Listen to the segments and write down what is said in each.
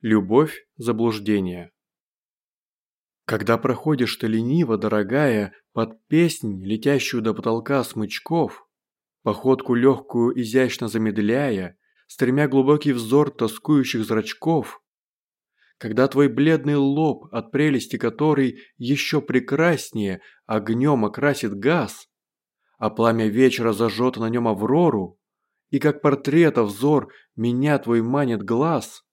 Любовь – заблуждение. Когда проходишь ты лениво, дорогая, под песнь, летящую до потолка смычков, походку легкую изящно замедляя, стремя глубокий взор тоскующих зрачков, когда твой бледный лоб, от прелести который еще прекраснее огнем окрасит газ, а пламя вечера зажжет на нем аврору, и как портрета взор меня твой манит глаз –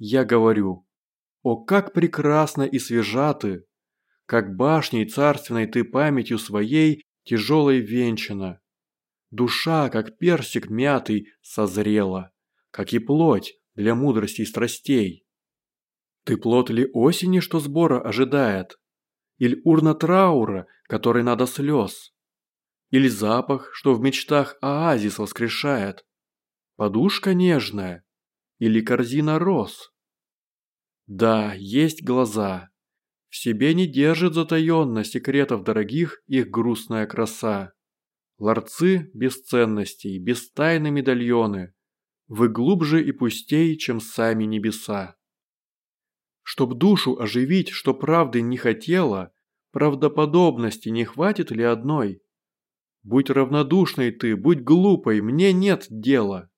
я говорю, о, как прекрасно и свежа ты, как башней царственной ты памятью своей тяжелой венчана. Душа, как персик мятый, созрела, как и плоть для мудрости и страстей. Ты плод ли осени, что сбора ожидает? Или урна траура, которой надо слез? Или запах, что в мечтах оазис воскрешает? Подушка нежная? Или корзина роз? Да, есть глаза. В себе не держит затаенно секретов дорогих их грустная краса. Ларцы бесценностей, бестайны медальоны. Вы глубже и пустей, чем сами небеса. Чтоб душу оживить, что правды не хотела, правдоподобности не хватит ли одной? Будь равнодушной ты, будь глупой, мне нет дела.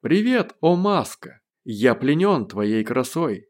Привет, о маска, я пленен твоей красой.